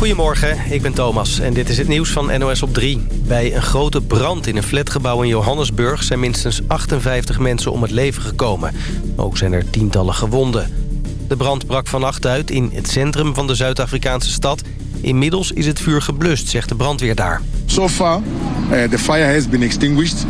Goedemorgen, ik ben Thomas en dit is het nieuws van NOS op 3. Bij een grote brand in een flatgebouw in Johannesburg... zijn minstens 58 mensen om het leven gekomen. Ook zijn er tientallen gewonden. De brand brak vannacht uit in het centrum van de Zuid-Afrikaanse stad. Inmiddels is het vuur geblust, zegt de brandweer daar. So far, uh, the fire has been extinguished.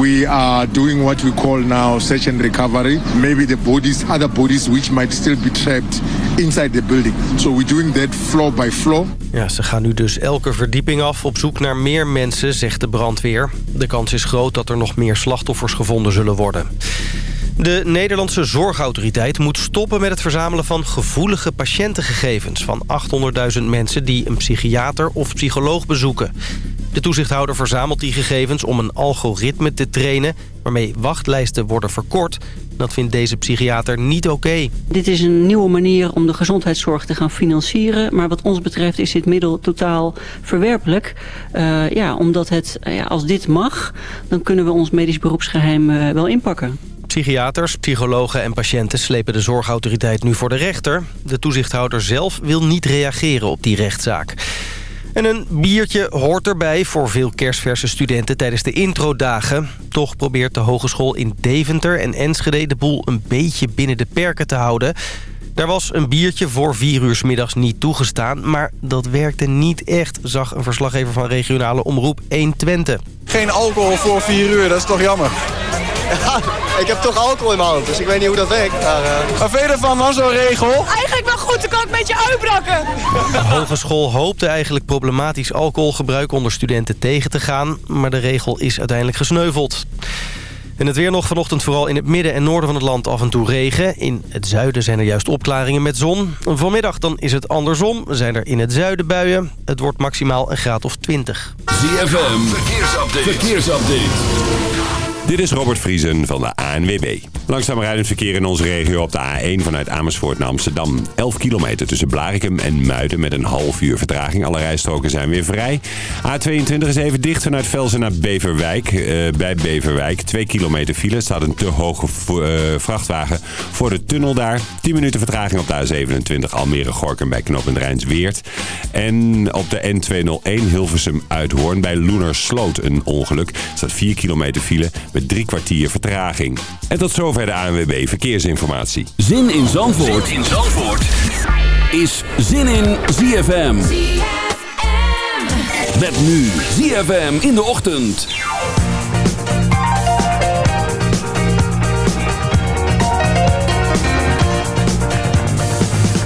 We are doing what we call now search and recovery. Maybe the bodies, other bodies which might still be trapped inside the building. So we're doing that floor by floor. Ja, ze gaan nu dus elke verdieping af op zoek naar meer mensen, zegt de brandweer. De kans is groot dat er nog meer slachtoffers gevonden zullen worden. De Nederlandse Zorgautoriteit moet stoppen met het verzamelen van gevoelige patiëntengegevens van 800.000 mensen die een psychiater of psycholoog bezoeken. De toezichthouder verzamelt die gegevens om een algoritme te trainen... waarmee wachtlijsten worden verkort. Dat vindt deze psychiater niet oké. Dit is een nieuwe manier om de gezondheidszorg te gaan financieren. Maar wat ons betreft is dit middel totaal verwerpelijk. Uh, ja, omdat het, ja, als dit mag, dan kunnen we ons medisch beroepsgeheim uh, wel inpakken. Psychiaters, psychologen en patiënten slepen de zorgautoriteit nu voor de rechter. De toezichthouder zelf wil niet reageren op die rechtszaak. En een biertje hoort erbij voor veel kerstverse studenten tijdens de introdagen. Toch probeert de hogeschool in Deventer en Enschede de boel een beetje binnen de perken te houden. Daar was een biertje voor vier uur middags niet toegestaan... maar dat werkte niet echt, zag een verslaggever van regionale omroep 120. Geen alcohol voor vier uur, dat is toch jammer? Ja, ik heb toch alcohol in mijn hand, dus ik weet niet hoe dat werkt. Maar, uh... Wat vind je ervan, man, zo'n regel? Eigenlijk wel goed, dan kan ik een beetje uitbrakken. De hogeschool hoopte eigenlijk problematisch alcoholgebruik onder studenten tegen te gaan... maar de regel is uiteindelijk gesneuveld. En het weer nog vanochtend vooral in het midden en noorden van het land af en toe regen. In het zuiden zijn er juist opklaringen met zon. Vanmiddag dan is het andersom. Zijn er in het zuiden buien. Het wordt maximaal een graad of 20. ZFM, verkeersupdate. verkeersupdate. Dit is Robert Vriesen van de ANWB. Langzaam rijdend verkeer in onze regio op de A1 vanuit Amersfoort naar Amsterdam. 11 kilometer tussen Blarikum en Muiden met een half uur vertraging. Alle rijstroken zijn weer vrij. A22 is even dicht vanuit Velsen naar Beverwijk. Uh, bij Beverwijk 2 kilometer file. staat een te hoge uh, vrachtwagen voor de tunnel daar. 10 minuten vertraging op de A27 Almere-Gorkum bij knooppunt Rijnsweert. En op de N201 Hilversum-Uithoorn bij Loenersloot een ongeluk. Staat 4 kilometer file met drie kwartier vertraging. En tot zover de ANWB Verkeersinformatie. Zin in Zandvoort, zin in Zandvoort. is Zin in ZFM. ZFM. Met nu ZFM in de ochtend.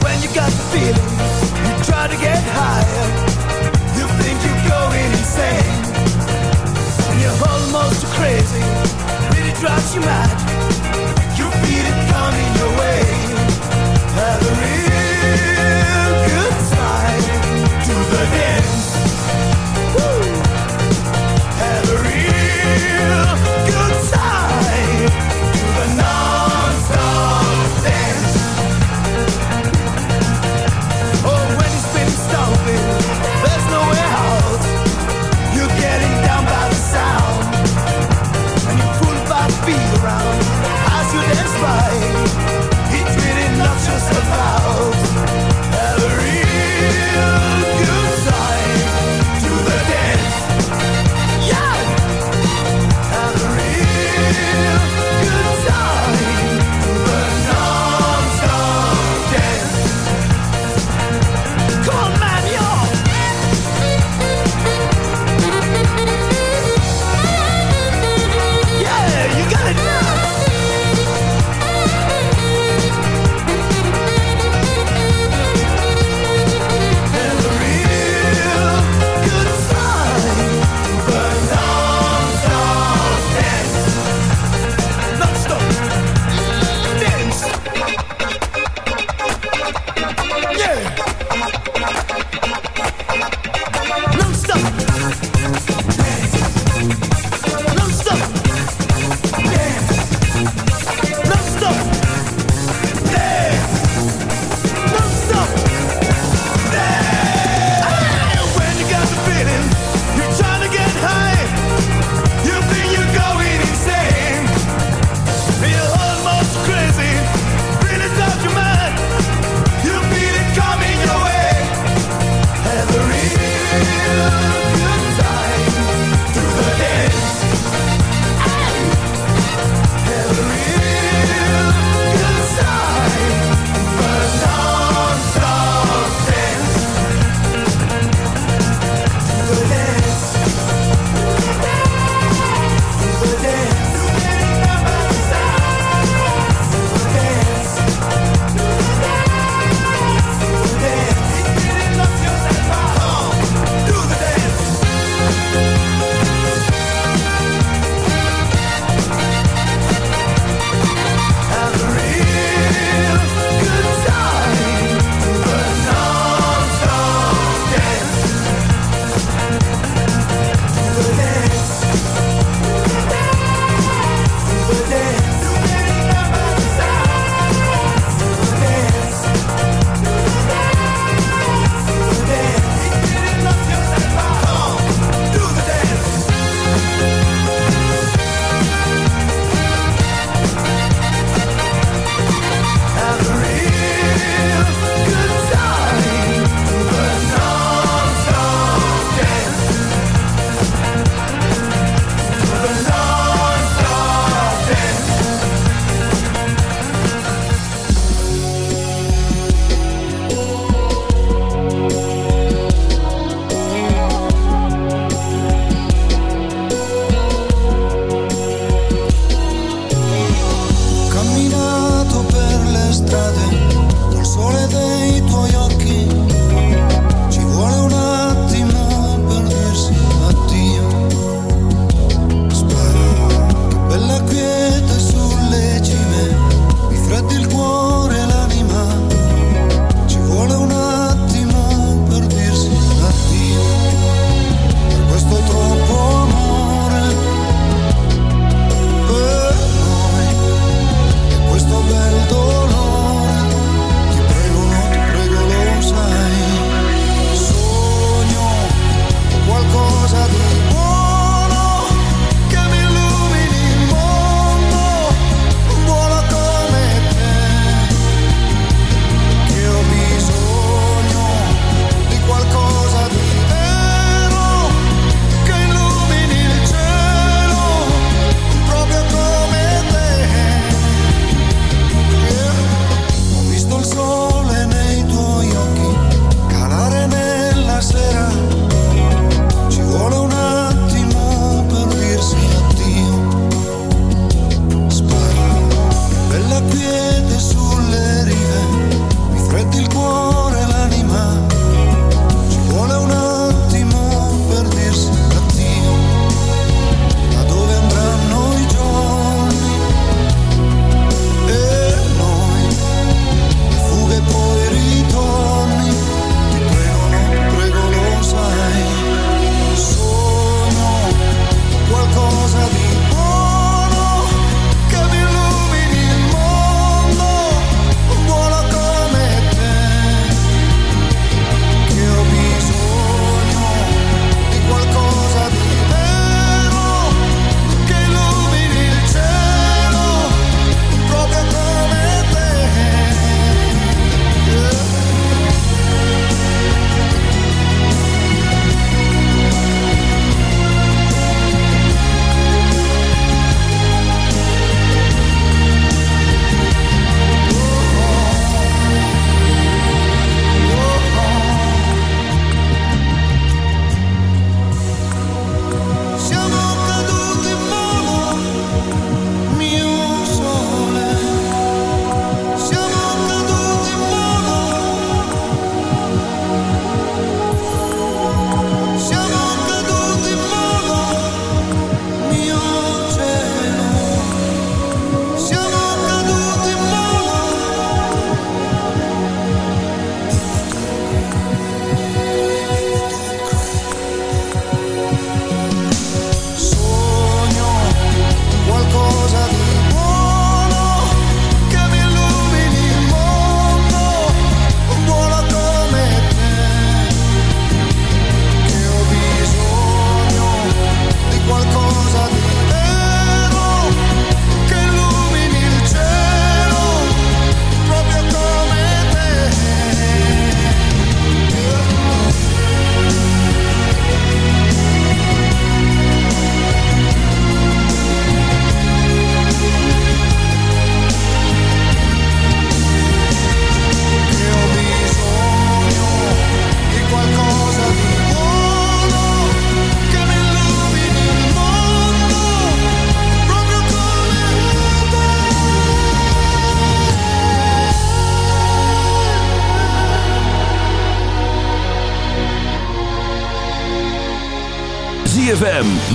When you got the feeling, you try to get higher. you might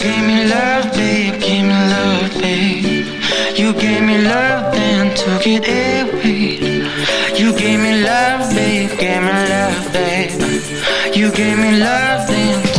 gave me love, babe, gave me love, babe. You gave me love and took it away. You gave me love, babe, gave me love, babe. You gave me love and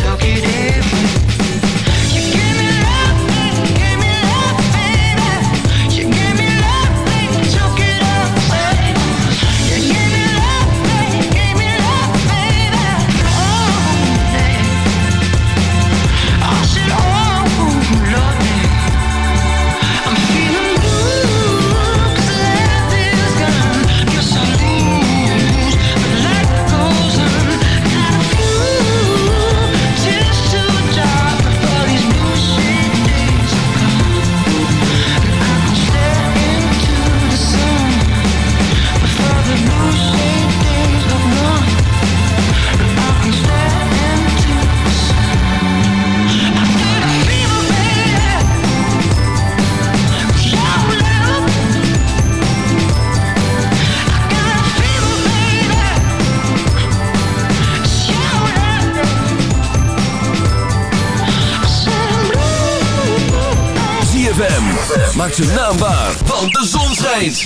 Maak zijn naam waar, want de zon schijnt.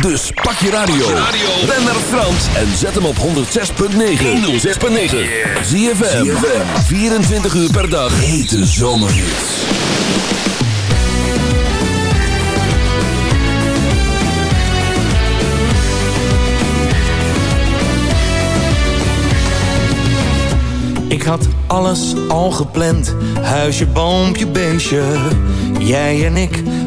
Dus pak je radio. Ben naar Frans en zet hem op 106.9. 106.9. ZFM. 24 uur per dag. Hete zomerhits. Ik had alles al gepland. Huisje, boompje, beestje. Jij en ik,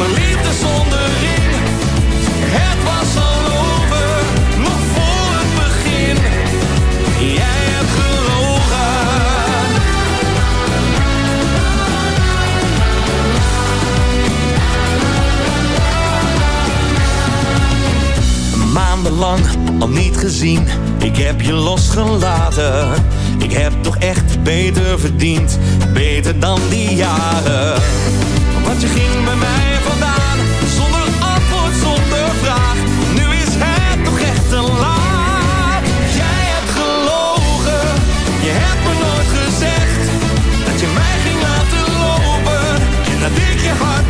zonder liefde, zonder ring. Het was al over, nog voor het begin. Jij hebt gelogen. Maandenlang al niet gezien, ik heb je losgelaten. Ik heb toch echt beter verdiend, beter dan die jaren. Want je ging bij mij your heart.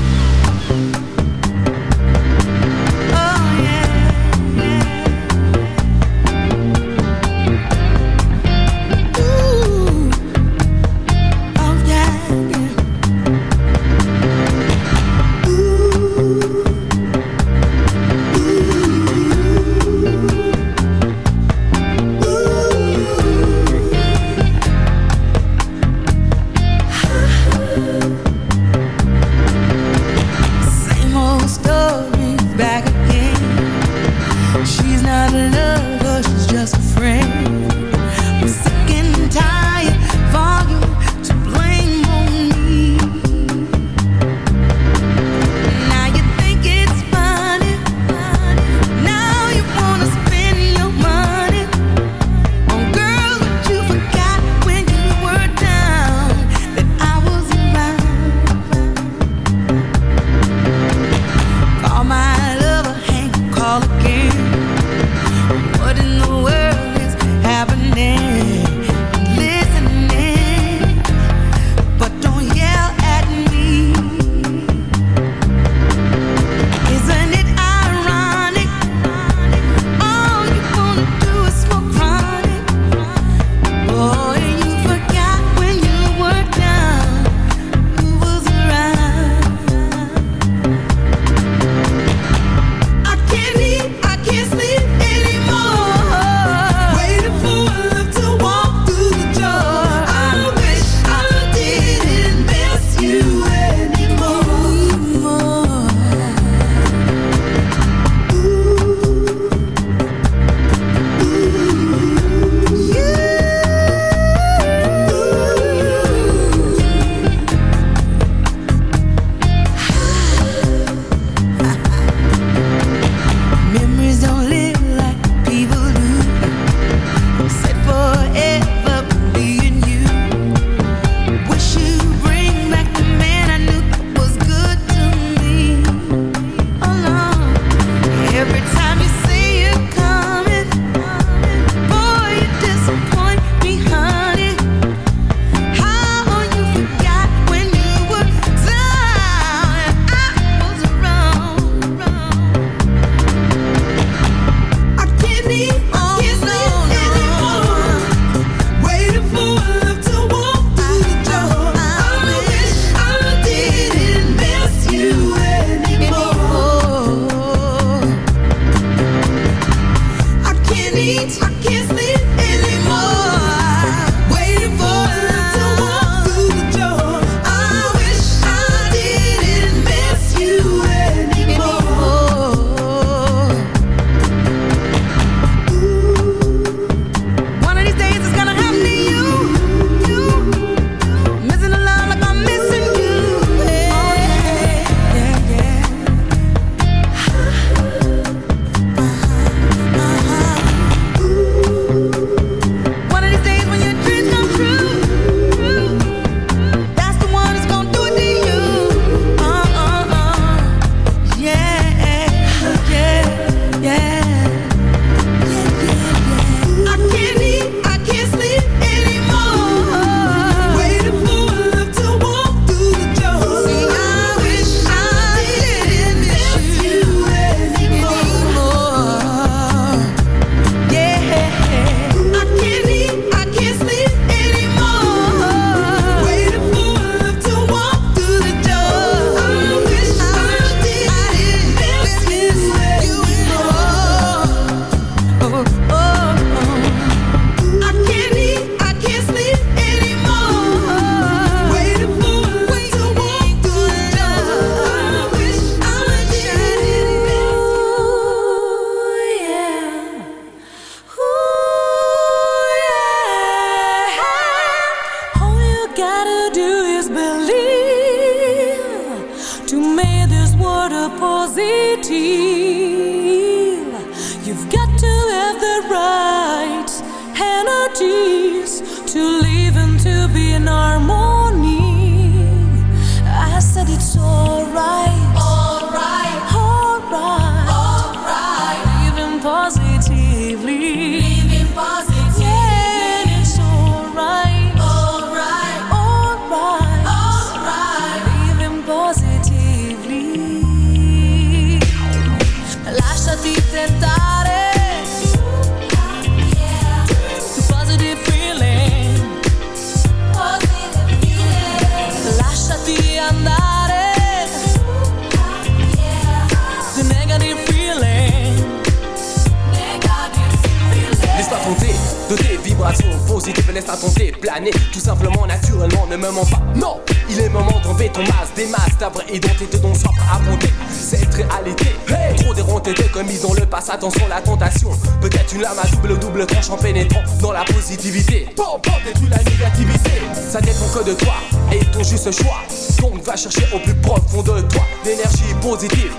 Vibration positive, laisse à planer. Tout simplement, naturellement, ne me mens pas. Non, il est moment d'enlever ton masque, des masques, ta vraie identité dont soif à affronter cette réalité. Hey, trop déronté, commise dans le passé, attention la tentation. Peut-être une lame à double double tranche en pénétrant dans la positivité. Bon, bon, détruis la négativité. Ça dépend que de toi et ton juste choix. Donc va chercher au plus profond de toi l'énergie positive.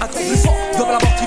Un plus fort dans la mort qui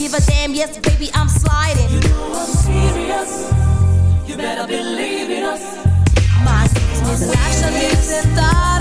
give a damn, yes, baby, I'm sliding. You know I'm serious. You better believe in us. My business Lasciati tentare The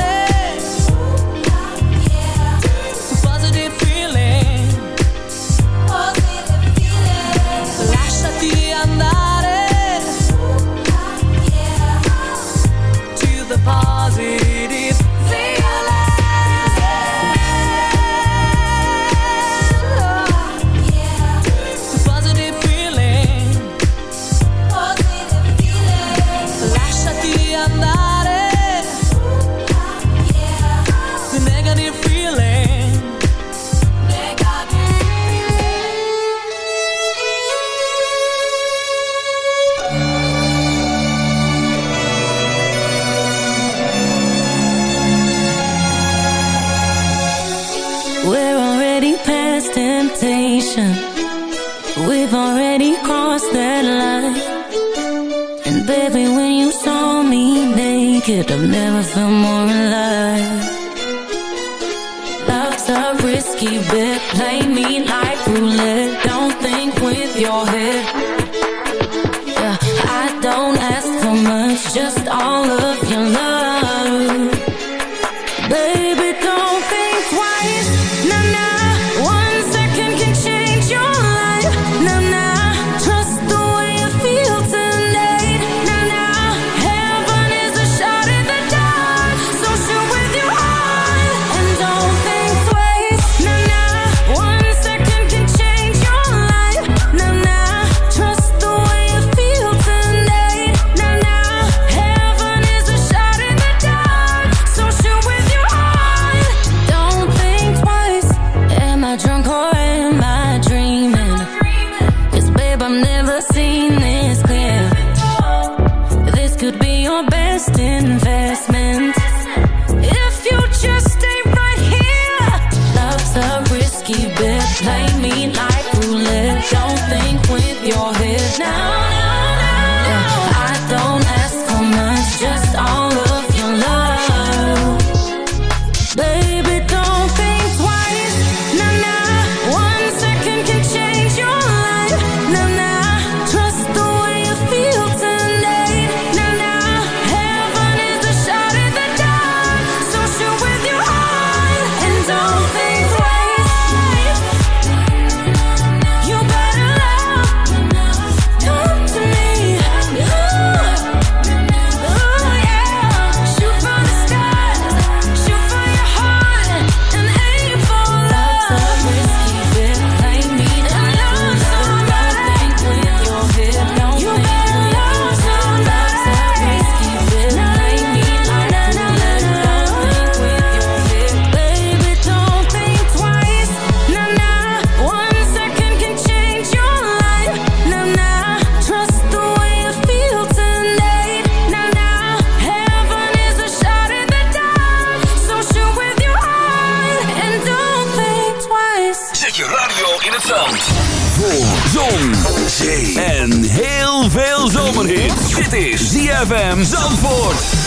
ZFM Zandvoort.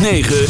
9.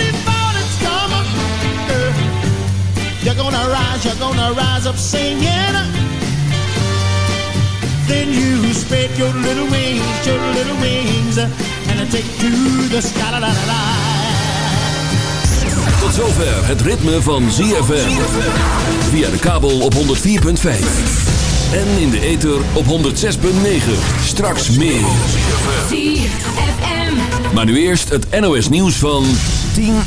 you're gonna rise, you're gonna rise up singing. Then you spread your little wings, your little wings, and take to the sky. La, la, la, la. Tot zover het ritme van ZFM. Via de kabel op 104.5. En in de ether op 106.9. Straks meer. ZFM. Maar nu eerst het NOS nieuws van 10 uur.